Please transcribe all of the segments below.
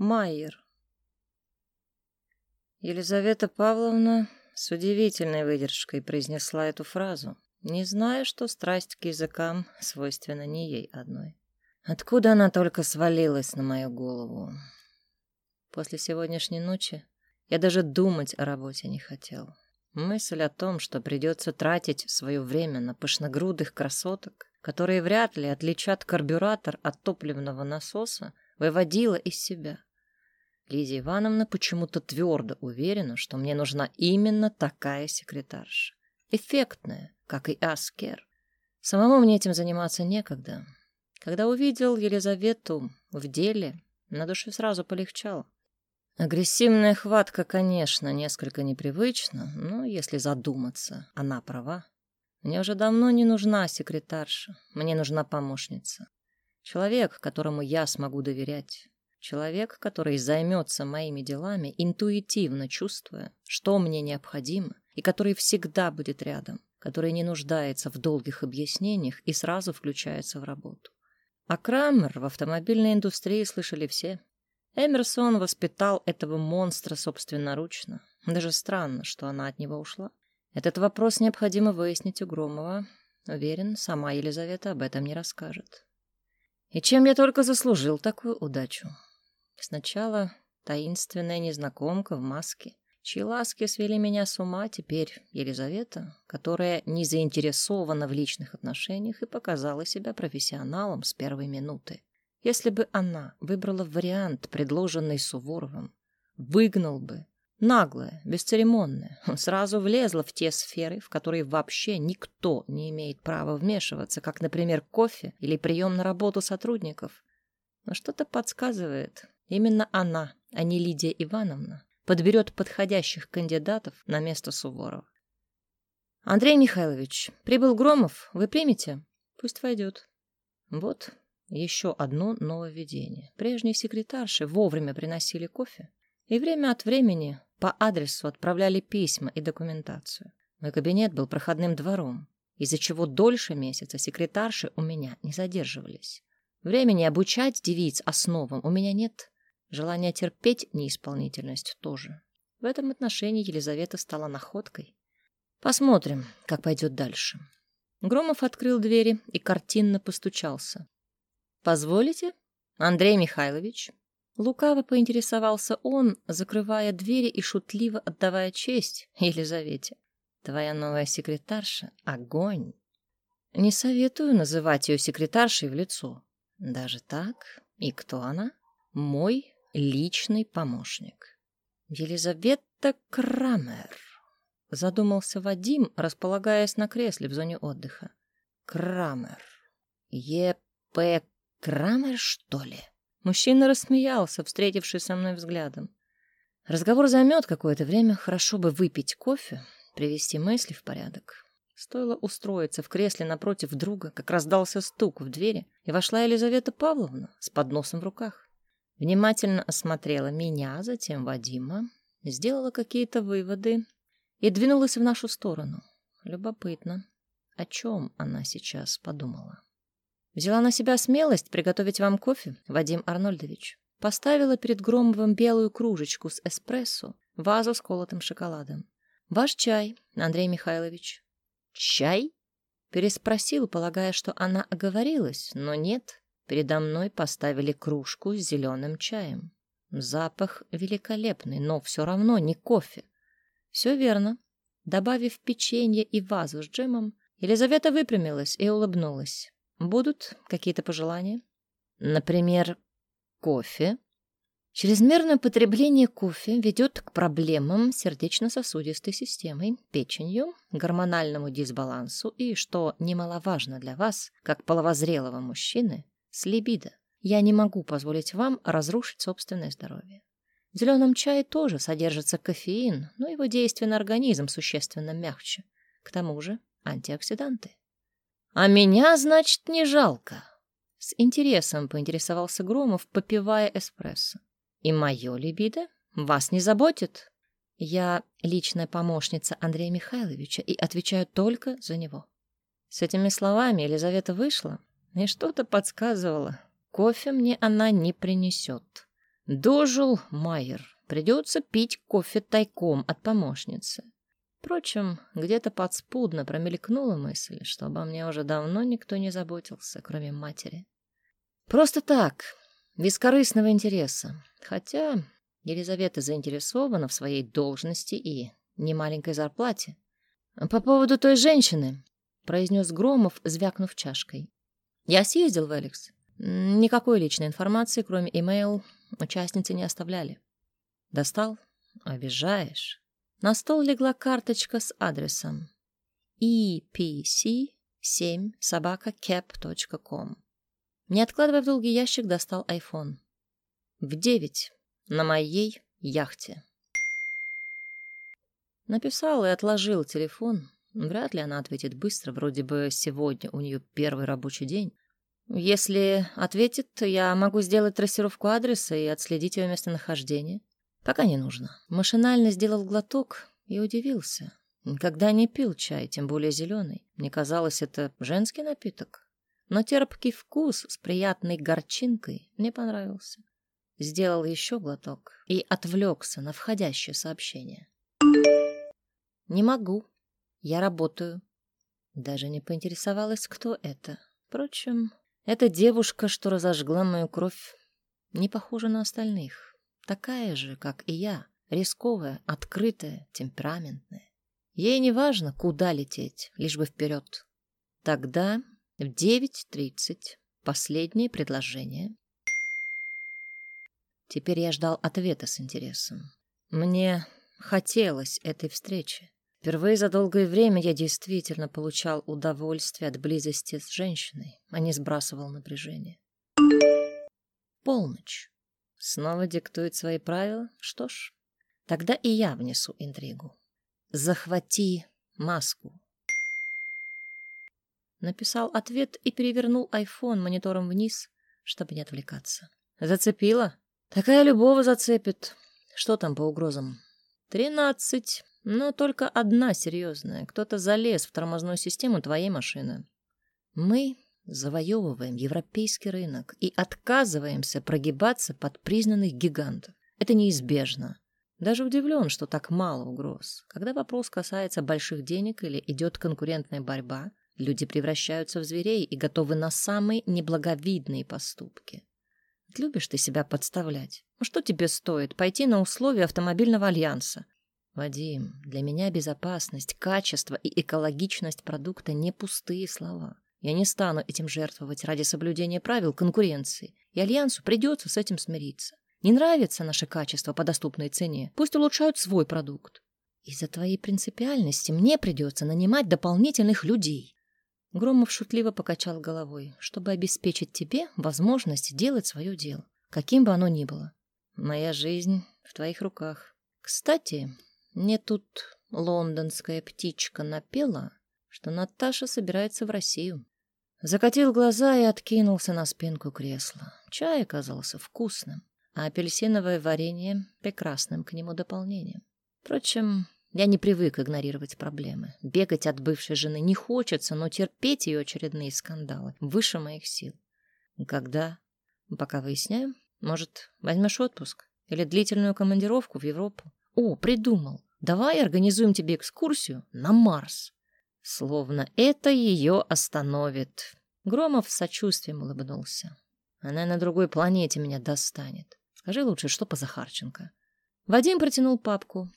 Майер. Елизавета Павловна с удивительной выдержкой произнесла эту фразу, не зная, что страсть к языкам свойственна не ей одной. Откуда она только свалилась на мою голову? После сегодняшней ночи я даже думать о работе не хотел. Мысль о том, что придется тратить свое время на пышногрудых красоток, которые вряд ли отличат карбюратор от топливного насоса, выводила из себя. Лидия Ивановна почему-то твердо уверена, что мне нужна именно такая секретарша. Эффектная, как и Аскер. Самому мне этим заниматься некогда. Когда увидел Елизавету в деле, на душе сразу полегчало. Агрессивная хватка, конечно, несколько непривычна, но если задуматься, она права. Мне уже давно не нужна секретарша, мне нужна помощница. Человек, которому я смогу доверять. Человек, который займется моими делами, интуитивно чувствуя, что мне необходимо, и который всегда будет рядом, который не нуждается в долгих объяснениях и сразу включается в работу. А Крамер в автомобильной индустрии слышали все. Эмерсон воспитал этого монстра собственноручно. Даже странно, что она от него ушла. Этот вопрос необходимо выяснить у Громова. Уверен, сама Елизавета об этом не расскажет. И чем я только заслужил такую удачу? Сначала таинственная незнакомка в маске, чьи ласки свели меня с ума, теперь Елизавета, которая не заинтересована в личных отношениях и показала себя профессионалом с первой минуты. Если бы она выбрала вариант, предложенный Суворовым, выгнал бы, наглая, бесцеремонная, сразу влезла в те сферы, в которые вообще никто не имеет права вмешиваться, как, например, кофе или прием на работу сотрудников. Но что-то подсказывает, Именно она, а не Лидия Ивановна, подберет подходящих кандидатов на место Суворова. «Андрей Михайлович, прибыл Громов, вы примете? Пусть войдет». Вот еще одно нововведение. Прежние секретарши вовремя приносили кофе и время от времени по адресу отправляли письма и документацию. Мой кабинет был проходным двором, из-за чего дольше месяца секретарши у меня не задерживались. Времени обучать девиц основам у меня нет, Желание терпеть неисполнительность тоже. В этом отношении Елизавета стала находкой. Посмотрим, как пойдет дальше. Громов открыл двери и картинно постучался. «Позволите, Андрей Михайлович?» Лукаво поинтересовался он, закрывая двери и шутливо отдавая честь Елизавете. «Твоя новая секретарша — огонь!» «Не советую называть ее секретаршей в лицо. Даже так? И кто она?» «Мой личный помощник. Елизавета Крамер. Задумался Вадим, располагаясь на кресле в зоне отдыха. Крамер. Е.П. Крамер, что ли? Мужчина рассмеялся, встретившись со мной взглядом. Разговор займет какое-то время, хорошо бы выпить кофе, привести мысли в порядок. Стоило устроиться в кресле напротив друга, как раздался стук в двери, и вошла Елизавета Павловна с подносом в руках. Внимательно осмотрела меня, затем Вадима, сделала какие-то выводы и двинулась в нашу сторону. Любопытно, о чем она сейчас подумала. Взяла на себя смелость приготовить вам кофе, Вадим Арнольдович. Поставила перед Громовым белую кружечку с эспрессо, вазу с колотым шоколадом. Ваш чай, Андрей Михайлович. Чай? Переспросил, полагая, что она оговорилась, но нет. Передо мной поставили кружку с зеленым чаем. Запах великолепный, но все равно не кофе. Все верно. Добавив печенье и вазу с джемом, Елизавета выпрямилась и улыбнулась. Будут какие-то пожелания? Например, кофе? Чрезмерное потребление кофе ведет к проблемам сердечно-сосудистой системой, печенью, гормональному дисбалансу и, что немаловажно для вас, как половозрелого мужчины, с либидо. Я не могу позволить вам разрушить собственное здоровье. В зеленом чае тоже содержится кофеин, но его действие на организм существенно мягче. К тому же антиоксиданты. А меня, значит, не жалко. С интересом поинтересовался Громов, попивая эспрессо. И мое либидо вас не заботит? Я личная помощница Андрея Михайловича и отвечаю только за него. С этими словами Елизавета вышла, и что-то подсказывало. Кофе мне она не принесет. Дожил Майер. Придется пить кофе тайком от помощницы. Впрочем, где-то подспудно промелькнула мысль, что обо мне уже давно никто не заботился, кроме матери. Просто так, без корыстного интереса. Хотя Елизавета заинтересована в своей должности и немаленькой зарплате. По поводу той женщины, произнес Громов, звякнув чашкой. Я съездил в Эликс. Никакой личной информации, кроме имейл, участницы не оставляли. Достал? Обижаешь. На стол легла карточка с адресом epc7 собака. Не откладывая в долгий ящик, достал айфон. В девять на моей яхте. Написал и отложил телефон. Вряд ли она ответит быстро, вроде бы сегодня у нее первый рабочий день. Если ответит, я могу сделать трассировку адреса и отследить ее местонахождение. Пока не нужно. Машинально сделал глоток и удивился. Никогда не пил чай, тем более зеленый. Мне казалось, это женский напиток. Но терпкий вкус с приятной горчинкой мне понравился. Сделал еще глоток и отвлекся на входящее сообщение. «Не могу. Я работаю». Даже не поинтересовалась, кто это. Впрочем, эта девушка, что разожгла мою кровь, не похожа на остальных. Такая же, как и я, рисковая, открытая, темпераментная. Ей не важно, куда лететь, лишь бы вперед. Тогда в 9.30 последнее предложение. Теперь я ждал ответа с интересом. Мне хотелось этой встречи. Впервые за долгое время я действительно получал удовольствие от близости с женщиной, а не сбрасывал напряжение. Полночь. Снова диктует свои правила? Что ж, тогда и я внесу интригу. Захвати маску. Написал ответ и перевернул айфон монитором вниз, чтобы не отвлекаться. Зацепила? Такая любого зацепит. Что там по угрозам? Тринадцать. Но только одна серьезная. Кто-то залез в тормозную систему твоей машины. Мы завоевываем европейский рынок и отказываемся прогибаться под признанных гигантов. Это неизбежно. Даже удивлен, что так мало угроз. Когда вопрос касается больших денег или идет конкурентная борьба, люди превращаются в зверей и готовы на самые неблаговидные поступки. Любишь ты себя подставлять? Ну что тебе стоит пойти на условия автомобильного альянса? Вадим, для меня безопасность, качество и экологичность продукта не пустые слова. Я не стану этим жертвовать ради соблюдения правил конкуренции, и Альянсу придется с этим смириться. Не нравится наше качество по доступной цене, пусть улучшают свой продукт. Из-за твоей принципиальности мне придется нанимать дополнительных людей. Громов шутливо покачал головой, чтобы обеспечить тебе возможность делать свое дело, каким бы оно ни было. Моя жизнь в твоих руках. Кстати, мне тут лондонская птичка напела, что Наташа собирается в Россию. Закатил глаза и откинулся на спинку кресла. Чай оказался вкусным, а апельсиновое варенье — прекрасным к нему дополнением. Впрочем, я не привык игнорировать проблемы. Бегать от бывшей жены не хочется, но терпеть ее очередные скандалы выше моих сил. Когда? Пока выясняем. Может, возьмешь отпуск? Или длительную командировку в Европу? О, придумал. Давай организуем тебе экскурсию на Марс. Словно это ее остановит. Громов с сочувствием улыбнулся. Она на другой планете меня достанет. Скажи лучше, что по Захарченко. Вадим протянул папку.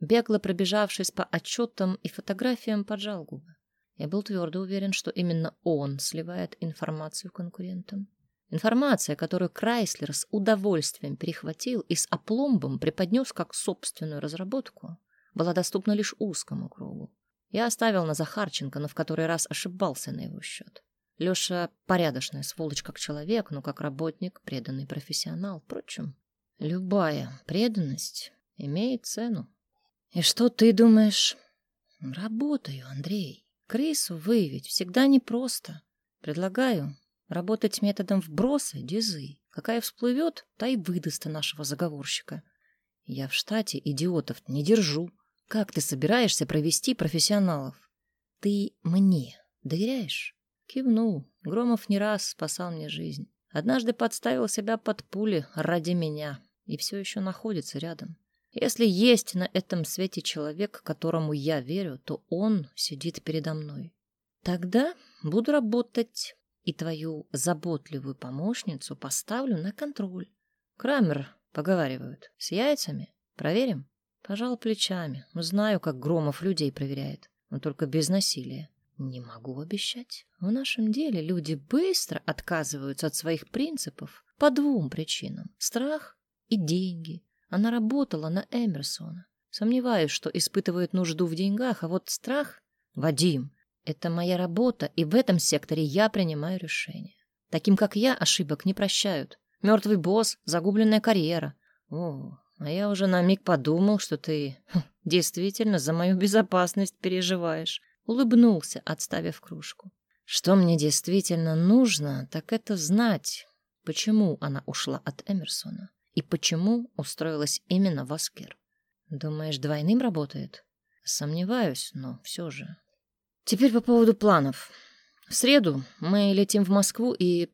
Бегло пробежавшись по отчетам и фотографиям, поджал губы. Я был твердо уверен, что именно он сливает информацию конкурентам. Информация, которую Крайслер с удовольствием перехватил и с опломбом преподнес как собственную разработку, была доступна лишь узкому кругу. Я оставил на Захарченко, но в который раз ошибался на его счет. Леша порядочная сволочь как человек, но как работник преданный профессионал. Впрочем, любая преданность имеет цену. И что ты думаешь? Работаю, Андрей. Крысу выявить всегда непросто. Предлагаю работать методом вброса дизы. Какая всплывет, та и выдаст нашего заговорщика. Я в штате идиотов не держу. Как ты собираешься провести профессионалов? Ты мне доверяешь? Кивнул. Громов не раз спасал мне жизнь. Однажды подставил себя под пули ради меня. и все еще находится рядом. Если есть на этом свете человек, которому я верю, то он сидит передо мной. Тогда буду работать и твою заботливую помощницу поставлю на контроль. Крамер, поговаривают, с яйцами. Проверим? Пожал плечами. Знаю, как Громов людей проверяет, но только без насилия. Не могу обещать. В нашем деле люди быстро отказываются от своих принципов по двум причинам. Страх и деньги. Она работала на Эмерсона. Сомневаюсь, что испытывает нужду в деньгах, а вот страх... Вадим, это моя работа, и в этом секторе я принимаю решения. Таким, как я, ошибок не прощают. Мертвый босс, загубленная карьера. О, а я уже на миг подумал, что ты хм, действительно за мою безопасность переживаешь. Улыбнулся, отставив кружку. Что мне действительно нужно, так это знать, почему она ушла от Эмерсона и почему устроилась именно в Аскер. Думаешь, двойным работает? Сомневаюсь, но все же. Теперь по поводу планов. В среду мы летим в Москву и